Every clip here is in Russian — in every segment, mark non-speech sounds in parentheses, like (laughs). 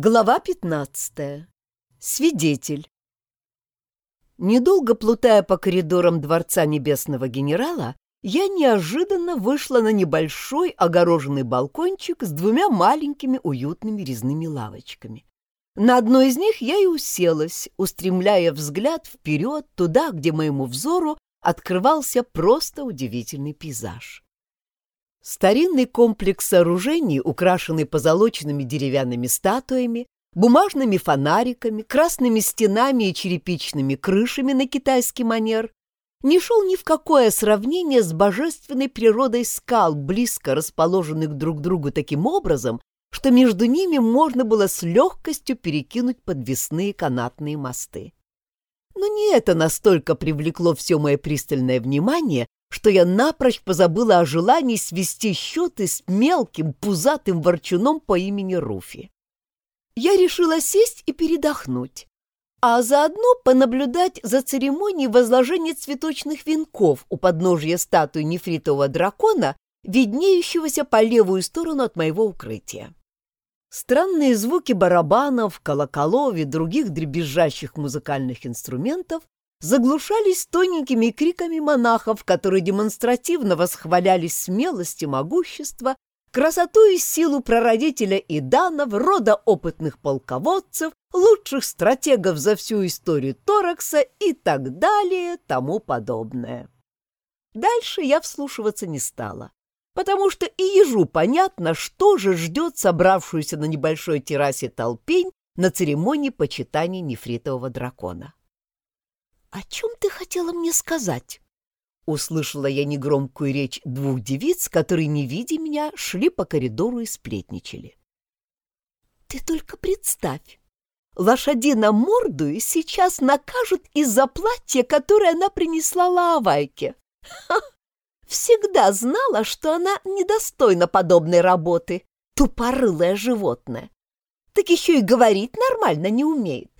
Глава 15. Свидетель. Недолго плутая по коридорам Дворца Небесного Генерала, я неожиданно вышла на небольшой огороженный балкончик с двумя маленькими уютными резными лавочками. На одной из них я и уселась, устремляя взгляд вперед, туда, где моему взору открывался просто удивительный пейзаж. Старинный комплекс сооружений, украшенный позолоченными деревянными статуями, бумажными фонариками, красными стенами и черепичными крышами на китайский манер, не шел ни в какое сравнение с божественной природой скал, близко расположенных друг к другу таким образом, что между ними можно было с легкостью перекинуть подвесные канатные мосты. Но не это настолько привлекло все мое пристальное внимание, что я напрочь позабыла о желании свести счеты с мелким пузатым ворчуном по имени Руфи. Я решила сесть и передохнуть, а заодно понаблюдать за церемонией возложения цветочных венков у подножия статуи нефритового дракона, виднеющегося по левую сторону от моего укрытия. Странные звуки барабанов, колоколов и других дребезжащих музыкальных инструментов заглушались тоненькими криками монахов, которые демонстративно восхваляли смелость и могущество, красоту и силу прародителя Иданов, рода опытных полководцев, лучших стратегов за всю историю Торакса и так далее, тому подобное. Дальше я вслушиваться не стала, потому что и ежу понятно, что же ждет собравшуюся на небольшой террасе толпень на церемонии почитания нефритового дракона. «О чем ты хотела мне сказать?» Услышала я негромкую речь двух девиц, которые, не видя меня, шли по коридору и сплетничали. «Ты только представь! Лошадина мордую сейчас накажут из-за платья, которое она принесла Лаовайке. Ха! Всегда знала, что она недостойна подобной работы, тупорылое животное. Так еще и говорить нормально не умеет.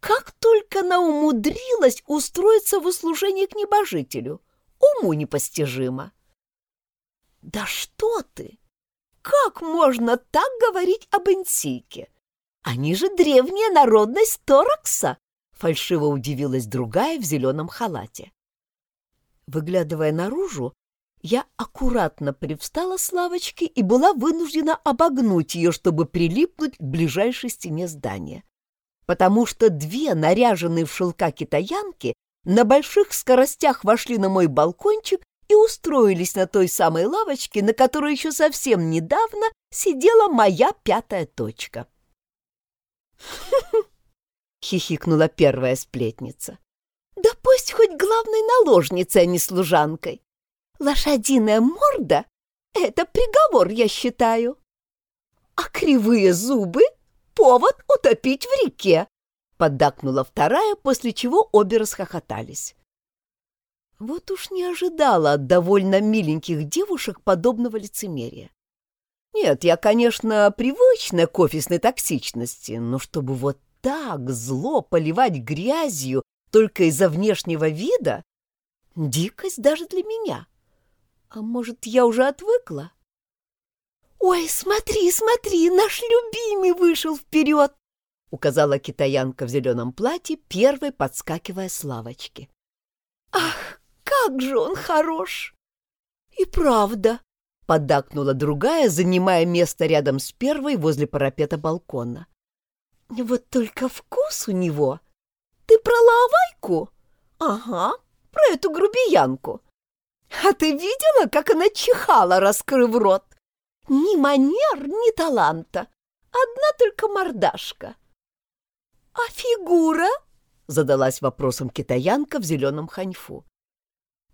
Как только она умудрилась устроиться в услужение к небожителю. Уму непостижимо. Да что ты! Как можно так говорить об инсийке? Они же древняя народность Торакса, фальшиво удивилась другая в зеленом халате. Выглядывая наружу, я аккуратно привстала с лавочки и была вынуждена обогнуть ее, чтобы прилипнуть к ближайшей стене здания потому что две наряженные в шелка китаянки на больших скоростях вошли на мой балкончик и устроились на той самой лавочке, на которой еще совсем недавно сидела моя пятая точка. (laughs) хихикнула первая сплетница. «Да пусть хоть главной наложницей, а не служанкой. Лошадиная морда — это приговор, я считаю. А кривые зубы повод утопить в реке!» — поддакнула вторая, после чего обе расхохотались. Вот уж не ожидала от довольно миленьких девушек подобного лицемерия. Нет, я, конечно, привычна к офисной токсичности, но чтобы вот так зло поливать грязью только из-за внешнего вида — дикость даже для меня. А может, я уже отвыкла? «Ой, смотри, смотри, наш любимый вышел вперед!» — указала китаянка в зеленом платье, первой подскакивая с лавочки. «Ах, как же он хорош!» «И правда!» — поддакнула другая, занимая место рядом с первой возле парапета балкона. «Вот только вкус у него! Ты про лавайку? Ага, про эту грубиянку! А ты видела, как она чихала, раскрыв рот? Ни манер, ни таланта. Одна только мордашка. «А фигура?» — задалась вопросом китаянка в зеленом ханьфу.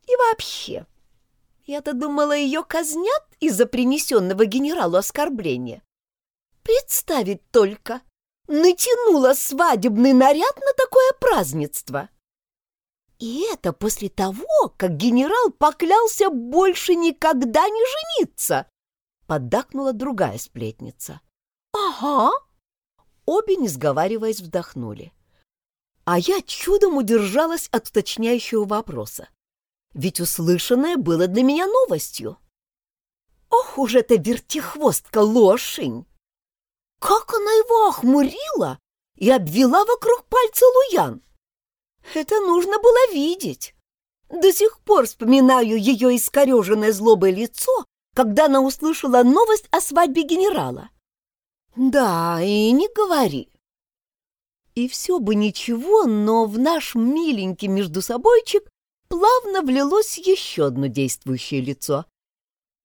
«И вообще, я-то думала, ее казнят из-за принесенного генералу оскорбления. Представить только, натянула свадебный наряд на такое празднество. И это после того, как генерал поклялся больше никогда не жениться. — поддакнула другая сплетница. «Ага!» Обе, не сговариваясь, вдохнули. А я чудом удержалась от уточняющего вопроса. Ведь услышанное было для меня новостью. «Ох уж эта вертихвостка лошень!» «Как она его охмурила и обвела вокруг пальца Луян. Это нужно было видеть. До сих пор вспоминаю ее искореженное злобое лицо, когда она услышала новость о свадьбе генерала. Да, и не говори. И все бы ничего, но в наш миленький междусобойчик плавно влилось еще одно действующее лицо.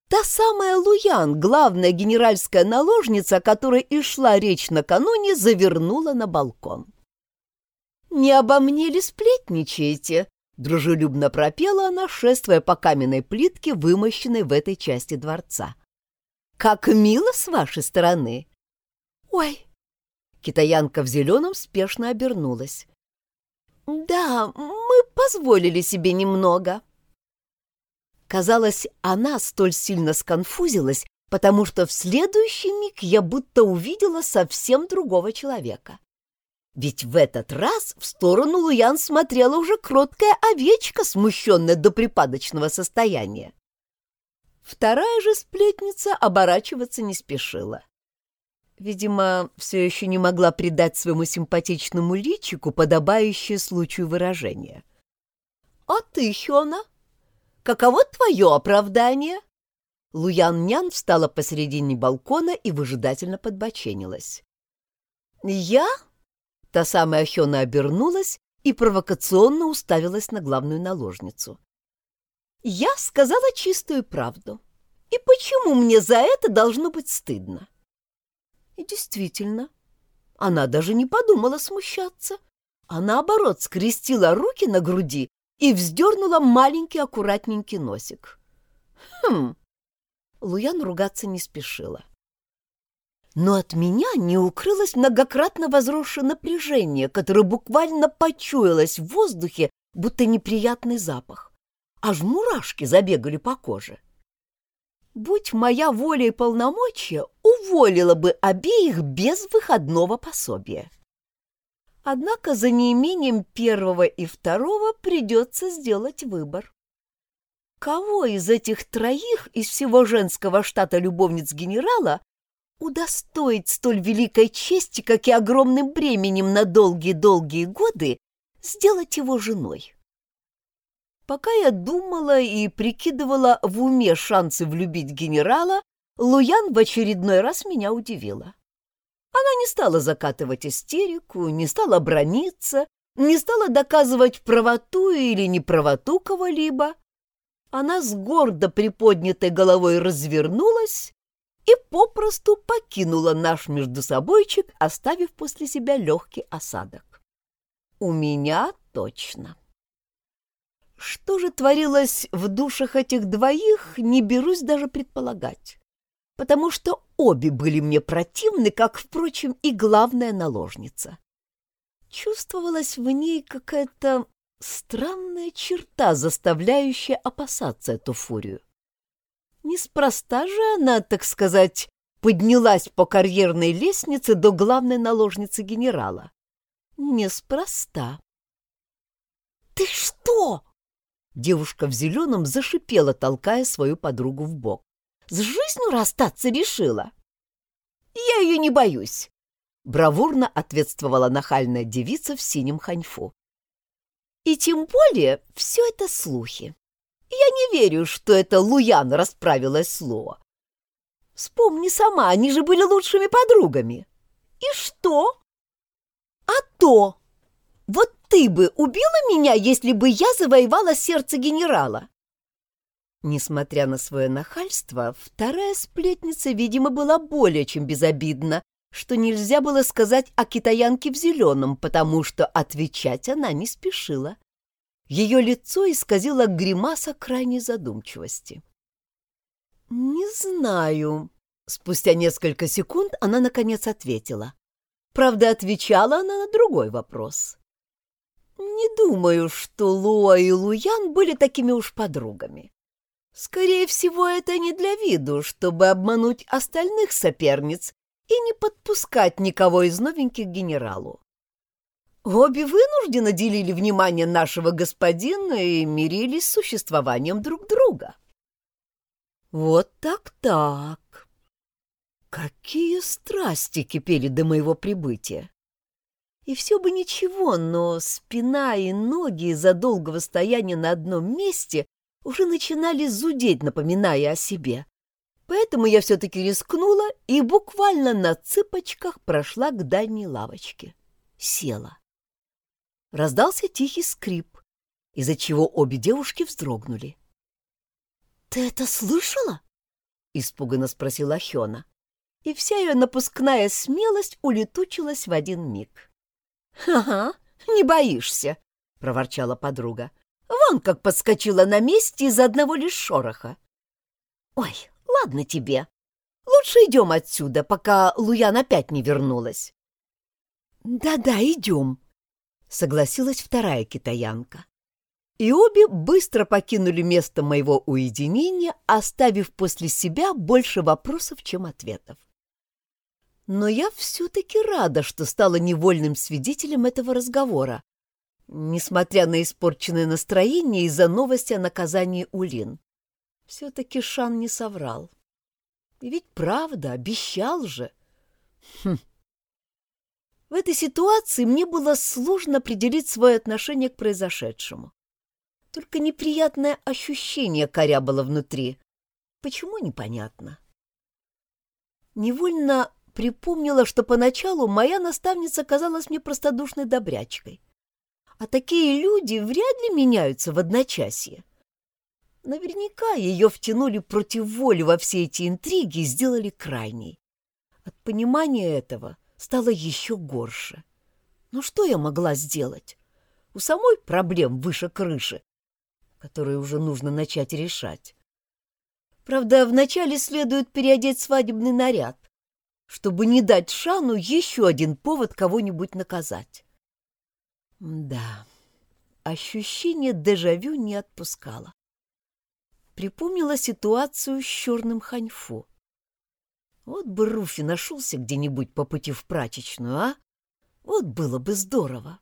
Та самая Луян, главная генеральская наложница, о которой и шла речь накануне, завернула на балкон. «Не обо мне ли сплетничаете?» — дружелюбно пропела она, шествуя по каменной плитке, вымощенной в этой части дворца. «Как мило с вашей стороны!» «Ой!» Китаянка в зеленом спешно обернулась. «Да, мы позволили себе немного». Казалось, она столь сильно сконфузилась, потому что в следующий миг я будто увидела совсем другого человека. Ведь в этот раз в сторону Луян смотрела уже кроткая овечка, смущенная до припадочного состояния. Вторая же сплетница оборачиваться не спешила. Видимо, все еще не могла придать своему симпатичному личику подобающее случаю выражение. «А ты, Хёна, каково твое оправдание?» Луян Нян встала посередине балкона и выжидательно подбоченилась. «Я?» Та самая Хёна обернулась и провокационно уставилась на главную наложницу. «Я сказала чистую правду. И почему мне за это должно быть стыдно?» И действительно, она даже не подумала смущаться, а наоборот скрестила руки на груди и вздернула маленький аккуратненький носик. Хм, Луян ругаться не спешила. Но от меня не укрылось многократно возросшее напряжение, которое буквально почуялось в воздухе, будто неприятный запах. Аж мурашки забегали по коже. Будь моя воля и полномочия, уволила бы обеих без выходного пособия. Однако за неимением первого и второго придется сделать выбор. Кого из этих троих из всего женского штата любовниц генерала удостоить столь великой чести, как и огромным бременем на долгие-долгие годы, сделать его женой? Пока я думала и прикидывала в уме шансы влюбить генерала, Луян в очередной раз меня удивила. Она не стала закатывать истерику, не стала брониться, не стала доказывать правоту или неправоту кого-либо. Она с гордо приподнятой головой развернулась и попросту покинула наш междусобойчик, оставив после себя легкий осадок. У меня точно. Что же творилось в душах этих двоих, не берусь даже предполагать потому что обе были мне противны, как, впрочем, и главная наложница. Чувствовалась в ней какая-то странная черта, заставляющая опасаться эту фурию. Неспроста же она, так сказать, поднялась по карьерной лестнице до главной наложницы генерала. Неспроста. «Ты что?» Девушка в зеленом зашипела, толкая свою подругу в бок с жизнью расстаться решила? Я ее не боюсь, бравурно ответствовала нахальная девица в синем ханьфу. И тем более все это слухи. Я не верю, что это Луян расправилась с Ло. Вспомни сама, они же были лучшими подругами. И что? А то! Вот ты бы убила меня, если бы я завоевала сердце генерала. Несмотря на свое нахальство, вторая сплетница, видимо, была более чем безобидна, что нельзя было сказать о китаянке в зеленом, потому что отвечать она не спешила. Ее лицо исказило гримаса крайней задумчивости. «Не знаю». Спустя несколько секунд она, наконец, ответила. Правда, отвечала она на другой вопрос. «Не думаю, что Луа и Луян были такими уж подругами. Скорее всего, это не для виду, чтобы обмануть остальных соперниц и не подпускать никого из новеньких генералу. Обе вынужденно делили внимание нашего господина и мирились с существованием друг друга. Вот так-так. Какие страсти кипели до моего прибытия! И все бы ничего, но спина и ноги из-за долгого стояния на одном месте уже начинали зудеть, напоминая о себе. Поэтому я все-таки рискнула и буквально на цыпочках прошла к дальней лавочке. Села. Раздался тихий скрип, из-за чего обе девушки вздрогнули. «Ты это слышала?» — испуганно спросила Хёна. И вся ее напускная смелость улетучилась в один миг. «Ага, не боишься», — проворчала подруга. «Вон как подскочила на месте из-за одного лишь шороха». «Ой, ладно тебе. Лучше идем отсюда, пока Луян опять не вернулась». «Да-да, идем», — согласилась вторая китаянка. И обе быстро покинули место моего уединения, оставив после себя больше вопросов, чем ответов. Но я все-таки рада, что стала невольным свидетелем этого разговора, несмотря на испорченное настроение из-за новости о наказании Улин. Все-таки Шан не соврал. И ведь правда, обещал же. Хм. В этой ситуации мне было сложно определить свое отношение к произошедшему. Только неприятное ощущение корябало внутри. Почему, непонятно. Невольно Припомнила, что поначалу моя наставница казалась мне простодушной добрячкой. А такие люди вряд ли меняются в одночасье. Наверняка ее втянули против воли во все эти интриги и сделали крайней. От понимания этого стало еще горше. Ну что я могла сделать? У самой проблем выше крыши, которые уже нужно начать решать. Правда, вначале следует переодеть свадебный наряд, чтобы не дать Шану еще один повод кого-нибудь наказать. Да, ощущение дежавю не отпускало. Припомнила ситуацию с черным ханьфу. Вот бы Руфи нашелся где-нибудь по пути в прачечную, а? Вот было бы здорово.